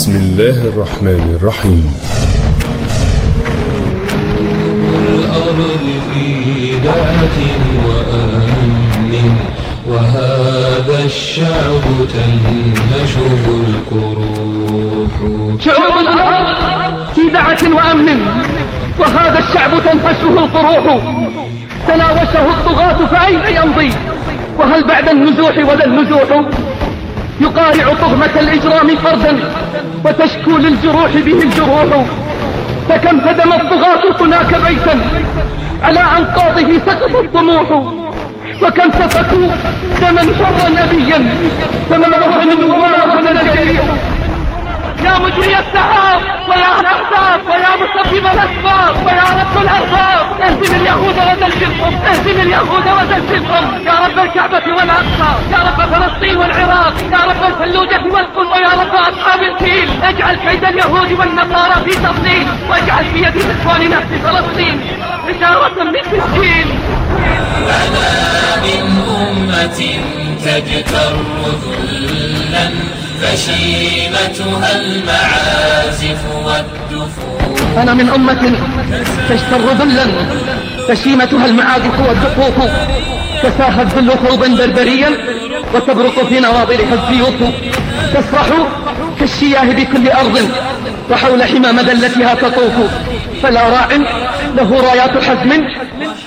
بسم الله الرحمن الرحيم. الأرض في ذات وأمن وهذا الشعب تنهشه الكروح شعوب الأرض في دعة وأمن وهذا الشعب تنفشه القروح. تناوشه الطغاة فأين يمضي؟ وهل بعد النزوح ولا النزوح؟ يقارع طغمة الإجرام فردا. وتشكو للجروح به الجروح. فكم هدم الطغاة هناك بيتا على أنقاضه سقط الطموح. وكم سفكوا دما حرا أبيا فما وهن وما وهن الجريح يا مجري السحاب ويا الأحزاب ويا مسبب الأسباب ويا رب الأرباب. اهزم اليهود وزلزلهم اهزم اليهود وزلزلهم يا رب الكعبة والأقصى يا رب فلسطين والعراق يا رب الفلوجة والقم ويا رب أصحاب الفيل اجعل كيد اليهود والنصارى في تضليل واجعل في يد إخواننا في فلسطين إشارة من مسكين أنا من أمة تجتر ذلا. فشيمتها المعازف والدفوف. أنا من أمة تشتر ذلا فشيمتها المعازف والدفوف. كساها الذل ثوبا بربريا وتبرق في نواضرها السيوف تسرح كالشياه بكل أرض وحول حمى مذلتها تطوف. فلا راع له رايات حزم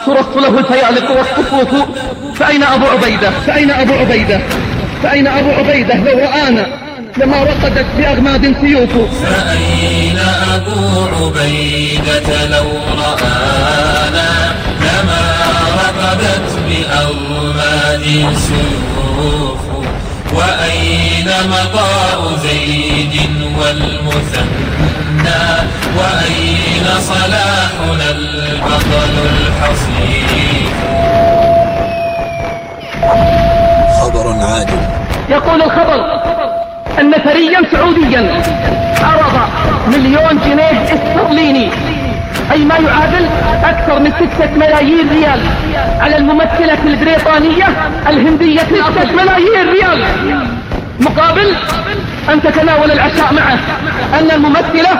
ترص له الفيالق والصفوف. فأين أبو عبيدة؟ فأين أبو عبيدة؟ فأين أبو عبيدة؟ لو رآنا. لما رقدت بأغماد سيوف فأين أبو عبيدة لو رآنا لما رقدت بأرماد سيوف وأين مضاء زيد والمثنى؟ وأين صلاحنا البطل الحصيف؟ خبر عاجل يقول الخبر. أن ثريا سعوديا عرض مليون جنيه استرليني أي ما يعادل أكثر من ستة ملايين ريال على الممثلة البريطانية الهندية ستة ملايين ريال. مقابل أن تتناول العشاء معه. أن الممثلة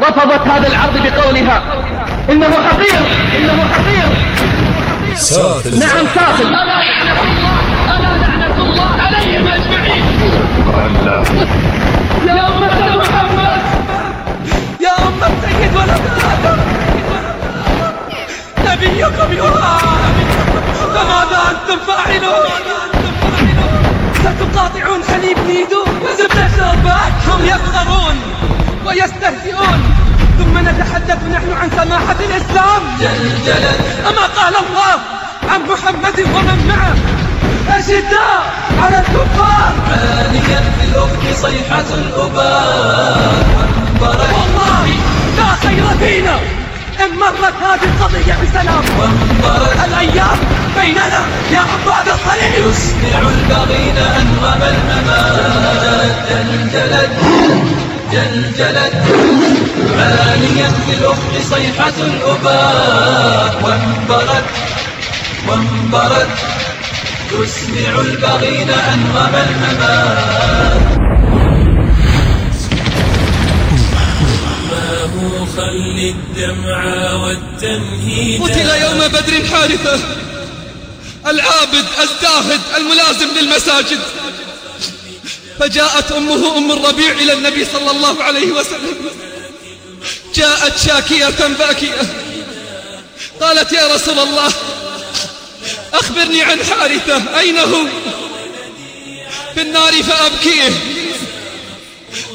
رفضت هذا العرض بقولها. إنه حقير إنه حقير. سافل نعم سافل يا أمة محمد يا أم السيد ولد آدم نبيكم يرام فماذا أنتم فاعلون ستقاطعون حليب نيدو وزبدة شربات هم يفخرون ويستهزئون ثم نتحدث نحن عن سماحة الإسلام جلجلت أما قال الله عن محمد ومن معه أشداء على الكفار. عاليا في الأفق صيحة الأباء. والله لا خير فينا. إن مرت هذه القضية بسلام. الأيام بيننا يا عباد الصليب يسمع البغين أنغم الممات. جلجلت جلجلت عاليا في الأفق صيحة الأباء. وانبرت وانبرت تسمع البغين أنغم الممات أمه خل الدمع والتنهيد قتل يوم بدر حارثة العابد الزاهد الملازم للمساجد. فجاءت أمه أم الربيع إلى النبي صلى الله عليه وسلم. جاءت شاكية باكية قالت يا رسول الله أخبرني عن حارثة. أين هو؟ في النار فأبكيه.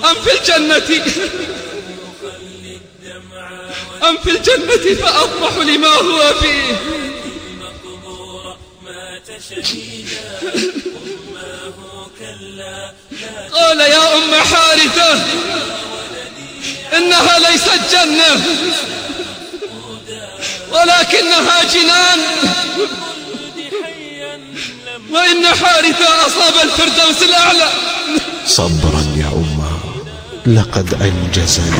أم في الجنة؟ أم في الجنة فأطمح لما هو فيه. قال يا أم حارثة إنها ليست جنة ولكنها جنان. وإن حارثة أصاب الفردوس الأعلى. صبرا يا أمة لقد أنجزني.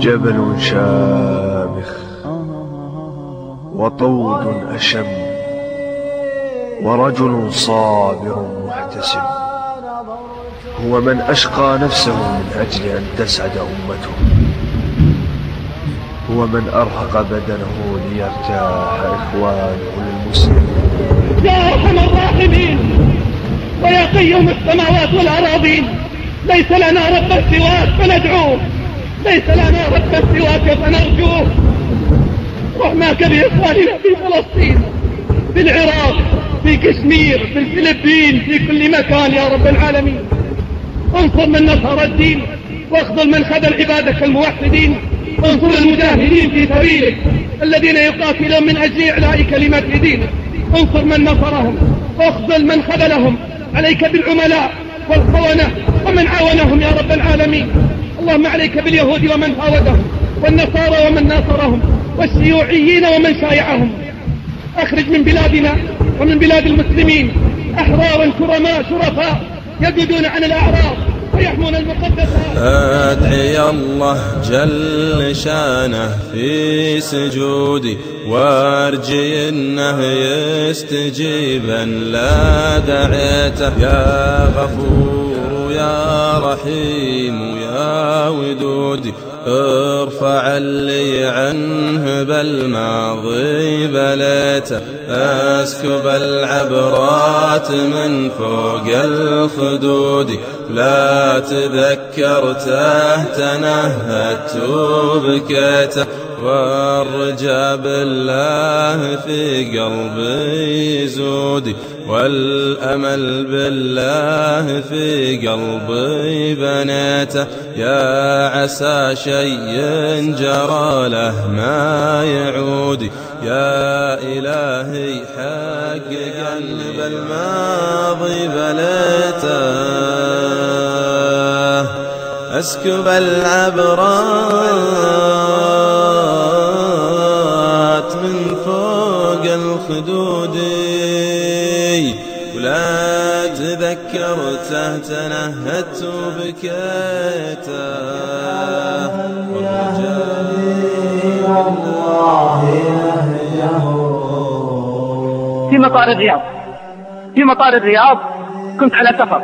جبل شامخ وطود أشم ورجل صابر محتسب هو من أشقى نفسه من أجل أن تسعد أمته هو من أرهق بدنه ليرتاح إخوانه المسلمين يا أرحم الراحمين ويا قيوم السماوات والأراضين. ليس لنا رب سواك فندعوه ليس لنا رب سواك فنرجوه رحماك بإخواننا في فلسطين في العراق في كشمير في الفلبين في كل مكان يا رب العالمين. انصر من نصر الدين واخذل من خذل عبادك الموحدين. انصر المجاهدين في سبيلك الذين يقاتلون من أجل إعلاء كلمة دينك. انصر من نصرهم واخذل من خذلهم عليك بالعملاء. والخونة ومن عاونهم يا رب العالمين. اللهم عليك باليهود ومن هاودهم والنصارى ومن ناصرهم والشيوعيين ومن شايعهم. أخرج من بلادنا ومن بلاد المسلمين. أحرارا كرماء شرفاء يجدون عن الأعراض. أدعي الله جل شانه في سجودي وأرجي إنه يستجيبا. لا دعيته يا غفور يا رحيم يا ودودي. ارفع لي عنه بالماضي بليته اسكب العبرات من فوق الخدود. لا تذكرته تنهدت وبكيته والرجا بالله في قلبي زودي والأمل بالله في قلبي بنيته. يا عسى شيء جرى له ما يعود. يا إلهي حققا بالماضي بليته. أسكب العبرات من فوق الخدود. تذكرته تنهدت وبكيته في مطار الرياض. في مطار الرياض كنت على سفر.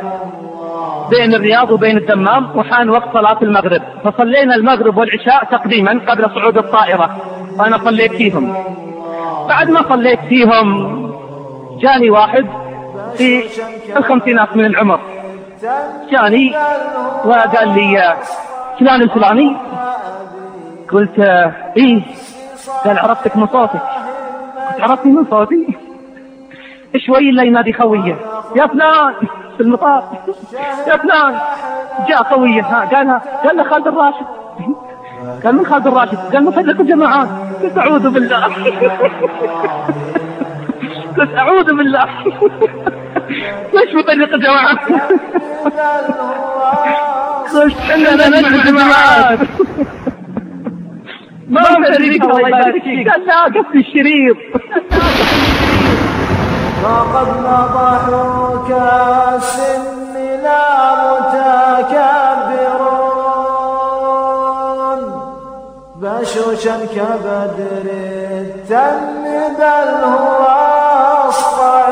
بين الرياض وبين الدمام وحان وقت صلاة المغرب. فصلينا المغرب والعشاء تقديما قبل صعود الطائرة. وأنا صليت فيهم. بعد ما صليت فيهم جاني واحد في الخمسينات من العمر. جاني وقال لي فلان الفلاني؟ قلت إيه قال عرفتك من صوتك. قلت عرفتني من صوتي؟ شوي الا ينادي خويه يا فلان في المطار. يا فلان. جاء خويه ها قال قال له خالد الراشد. قال من خالد الراشد؟ قال مفرق الجماعات. قلت أعوذ بالله. قلت أعوذ بالله. ليش مفرق الجماعات قلت اننا نجمع الجماعات ما مفرق الله يبارك فيك. قال لا قصدي الشريط وقد نضحوا كالسن لا متكبرون. بشوشا كبدر التم بل هو أصفع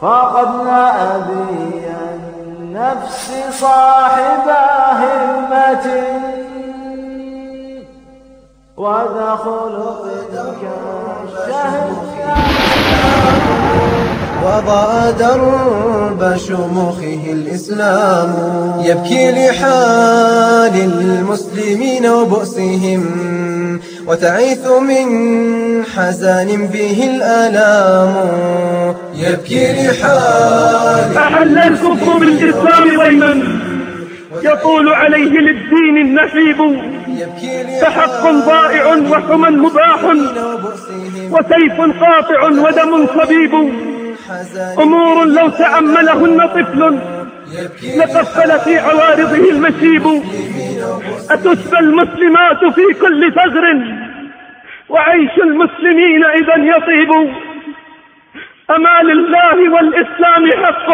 فقدنا أبي النفس صاحب همة وذا خلق وضع درب شموخه الإسلام. يبكي لحال المسلمين وبؤسهم. وتعيث من حزن به الآلام. يبكي لحال أحل الكفر بالإسلام ضيما. يطول عليه للدين النحيب فحق ضائع وحمى مباح. وسيف قاطع ودم صبيب أمور لو تأملهن طفل. لقفل في عوارضه المشيب. أتسبى المسلمات في كل ثغر وعيش المسلمين إذا يطيب أما لله والإسلام حق.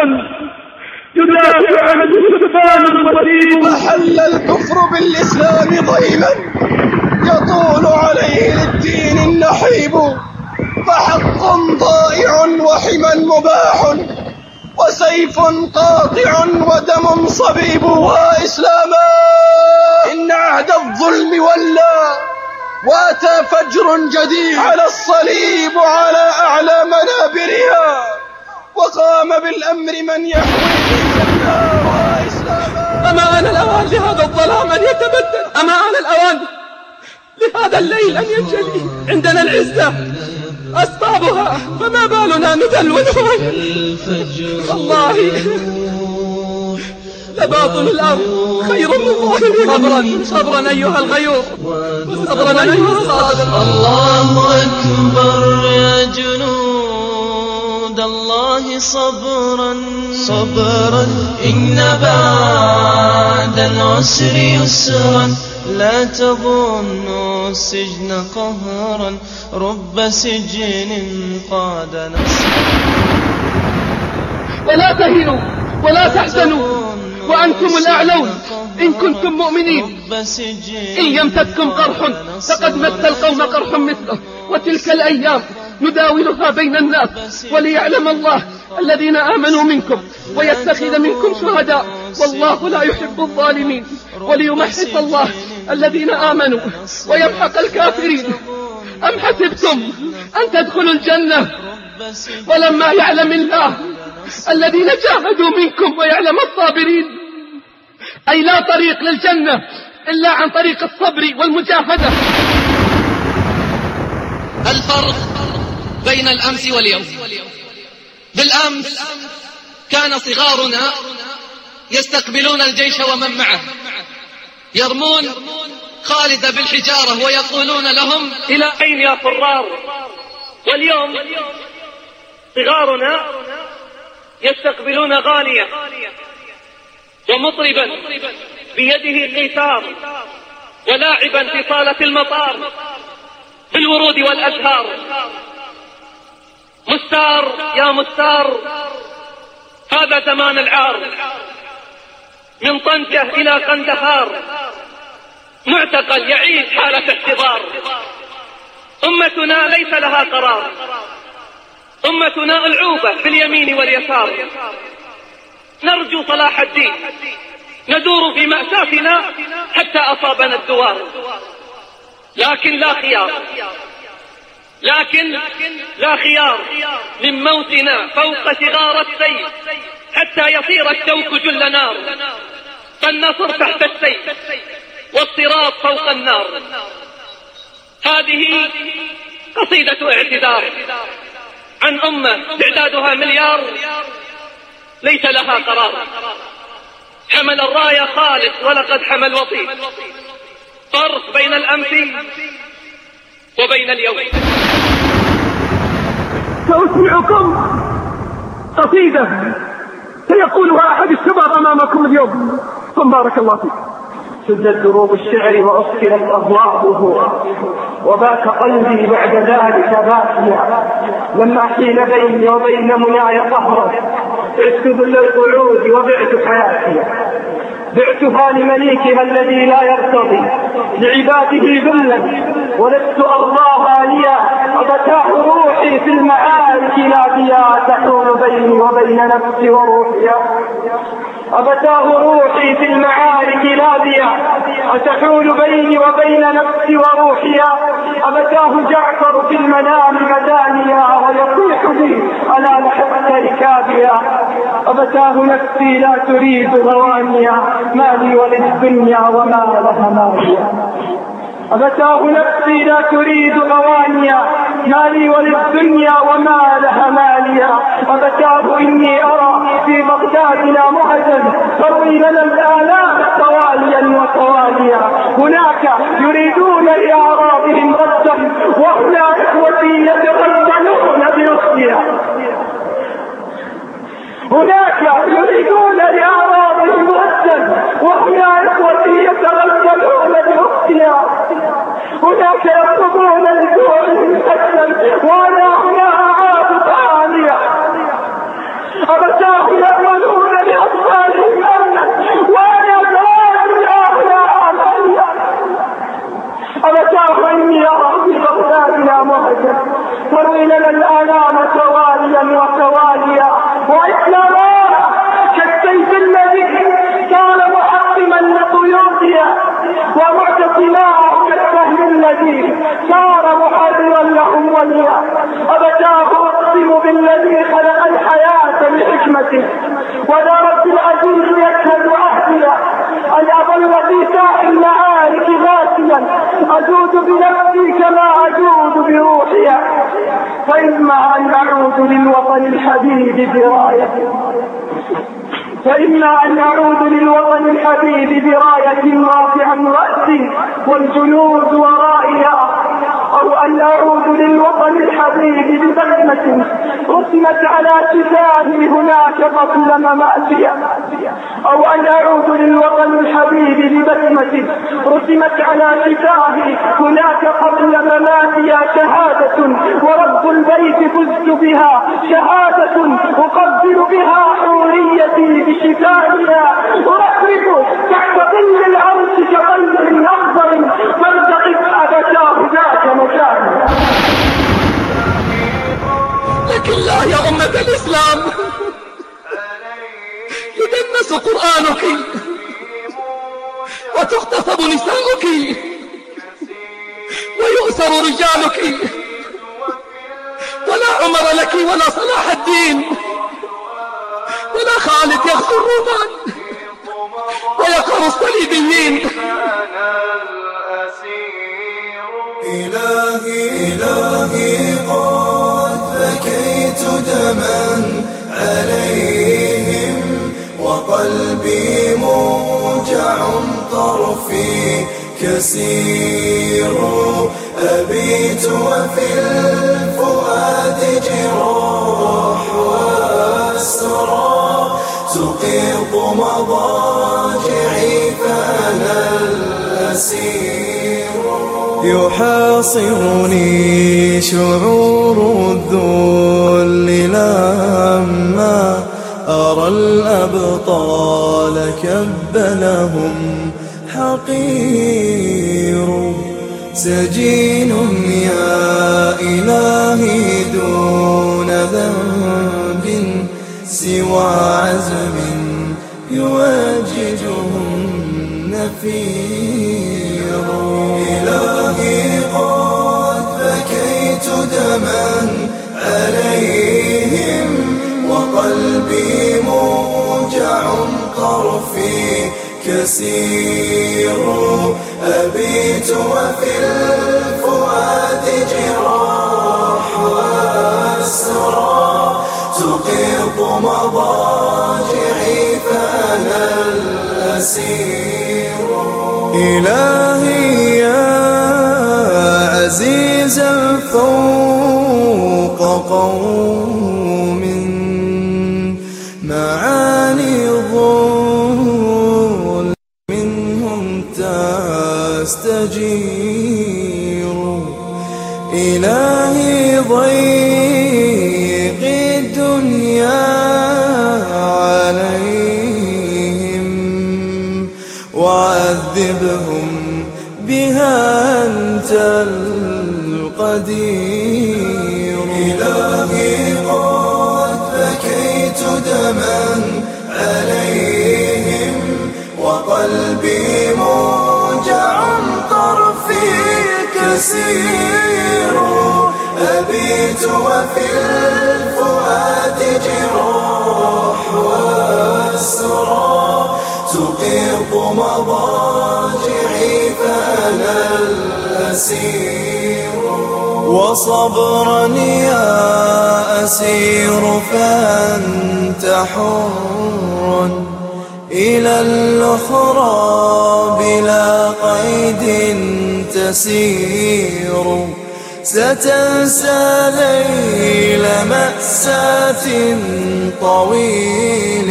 يدافع عنه سلطان وسيم أحل الكفر بالإسلام ضيما يطول عليه للدين النحيب. فحق ضائع وحما مباح. وسيف قاطع ودم صبيب. وإسلاما. إن عهد الظلم ولى وأتى فجر جديد. على الصليب وعلى أعلى منابرها. وقام بالأمر من يحوي أما آن الأوان لهذا الظلام أن يتبدل. أما آن الأوان لهذا الليل أن ينجلي عندنا العزة أسبابها فما بالنا نذل والله لباطن الأرض. خير من ظاهرها صبرا صبرا أيها الغيور. صبرا أيها الصادق. الله أكبر يا جنود الله صبرا. صبرا. إن بعد العسر يسرا. لا تظنوا السجن قهرا. رب سجن قاد نصرا ولا تهنوا. ولا تحزنوا. وأنتم الأعلون. إن كنتم مؤمنين. إن يمسككم قرح فقد مس القوم قرح مثله. وتلك الأيام نداولها بين الناس وليعلم الله الذين آمنوا منكم ويتخذ منكم شهداء. والله لا يحب الظالمين. وليمحص الله الذين آمنوا ويمحق الكافرين. أم حسبتم أن تدخلوا الجنة؟ ولما يعلم الله الذين جاهدوا منكم ويعلم الصابرين. أي لا طريق للجنة إلا عن طريق الصبر والمجاهدة. الفرق بين الأمس واليوم. بالأمس كان صغارنا يستقبلون الجيش ومن معه. يرمون خالد بالحجارة ويقولون لهم إلى أين يا فرار؟ واليوم صغارنا يستقبلون غالية ومطربا بيده قيثار ولاعبا في صالة المطار بالورود والأزهار. مستار يا مستار هذا زمان العار. من طنجة إلى قندهار معتقل يعيش حالة احتضار. أمتنا ليس لها قرار. أمتنا ألعوبة في اليمين واليسار. نرجو صلاح الدين. ندور في مأساتنا حتى أصابنا الدوار. لكن لا خيار. لكن لا خيار من موتنا فوق صغار السيف حتى يصير الشوك جل نار. فالنصر تحت السيف والصراط فوق النار. هذه قصيدة اعتذار. عن أمة تعدادها مليار ليس لها قرار. حمل الراية خالد ولقد حمل وطيد فرق بين الأمس وبين اليوم. سأسمعكم قصيدة سيقولها أحد الشباب أمامكم اليوم. ثم بارك الله فيك. سدت دروب الشعر وأسكنت أضواءه وباك قلبي بعد ذلك باكيا. لما حيل بيني وبين مناي قهرا عشت ذل القعود وبعت حياتي. بعتها لمليكها الذي لا يرتضي. لعباده ذلا ولست أرضاها ليا. أبتاه روحي في المعارك ناديا تحول بيني وبين نفسي وروحي. أبتاه روحي في المعارك ناديا أتحول بيني وبين نفسي وروحي. أبتاه جعفر في المنام مدانيا ويصيح بي ألا لحقت ركابيا أبتاه نفسي لا تريد غوانيا ما لي وللدنيا وما لها ماليا أبتاه نفسي لا تريد غوانيا ما لي وللدنيا وما لها ماليا أبتاه إني أرى في بغدادنا مهجا. تروي لنا الآلام تواليا وتواليا هناك يريدون لأعراضهم ردا. وهنا إخوتي يتغزلون بأختها هناك يريدون لأعراضهم ردا. وهنا إخوتي يتغزلون بأختها هناك يطلبون تتكلم وأنا هنا اعاد ثانية ابتاه ياملون لاطفالهم تواليا وتواليا التي صار محررا لهم وليا. أبتاه أقسم بالذي خلق الحياة بحكمته ولا رب العزيز يشهد عهدي أن أظل في ساح المعارك غاسيا أجود بنفسي كما أجود بروحي. فإما أن أعود للوطن الحبيب برأية. فإما أن أعود للوطن الحبيب براية رافعا رأسي والجنود ورائها أو أن أعود للوطن الحبيب ببسمة رسمت على شفاهي هناك قبل مماتي أو أن أعود للوطن الحبيب ببسمة رسمت على شفاهي هناك قبل مماتي شهادة البيت فزت بها شهادة أقبل بها حوريتي بشفائها. أرحب تحت ظل العرش كقلب أخضر فارتقب أبتاه ذاك مكانها لكن لا يا أمة الإسلام يدنس قرآنك وتغتصب نساؤك ويؤسر رجالك. ولا عمر لك ولا صلاح الدين. ولا خالد يغزو الرومان. ويقر الصليبيين إلهي إلهي قد بكيت دما عليهم وقلبي موجع طرفي كسير أبيت وفي الفؤاد جراح وأسرى تقيض مضاجعي فأنا الأسير. يحاصرني شعور الذل لما أرى الأبطال كب لهم حقير. سجين يا إلهي دون ذنب سوى عزم يواجههم نفير إلهي قد بكيت دما عليهم وقلبي موجع طرفي كسير أبيت وفي الفؤاد وعذبهم بها أنت القدير. إلهي قد بكيت دما عليهم وقلبي موجع طرفي كسير أبيت وفي الفؤاد جراح وأسرى تقيض مضاجعي فأنا الأسير. وصبرا يا أسير فأنت حر. إلى الأخرى بلا قيد تسير. ستنسى ليل مأساة طويل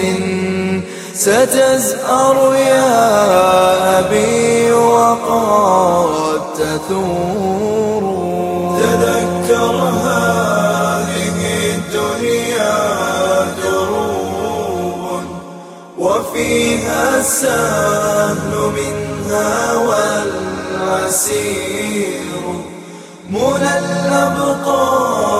ستزأر يا أبي وقد تثور. تذكر هذه الدنيا دروب وفيها السهل منها والعسير. منى الأبطال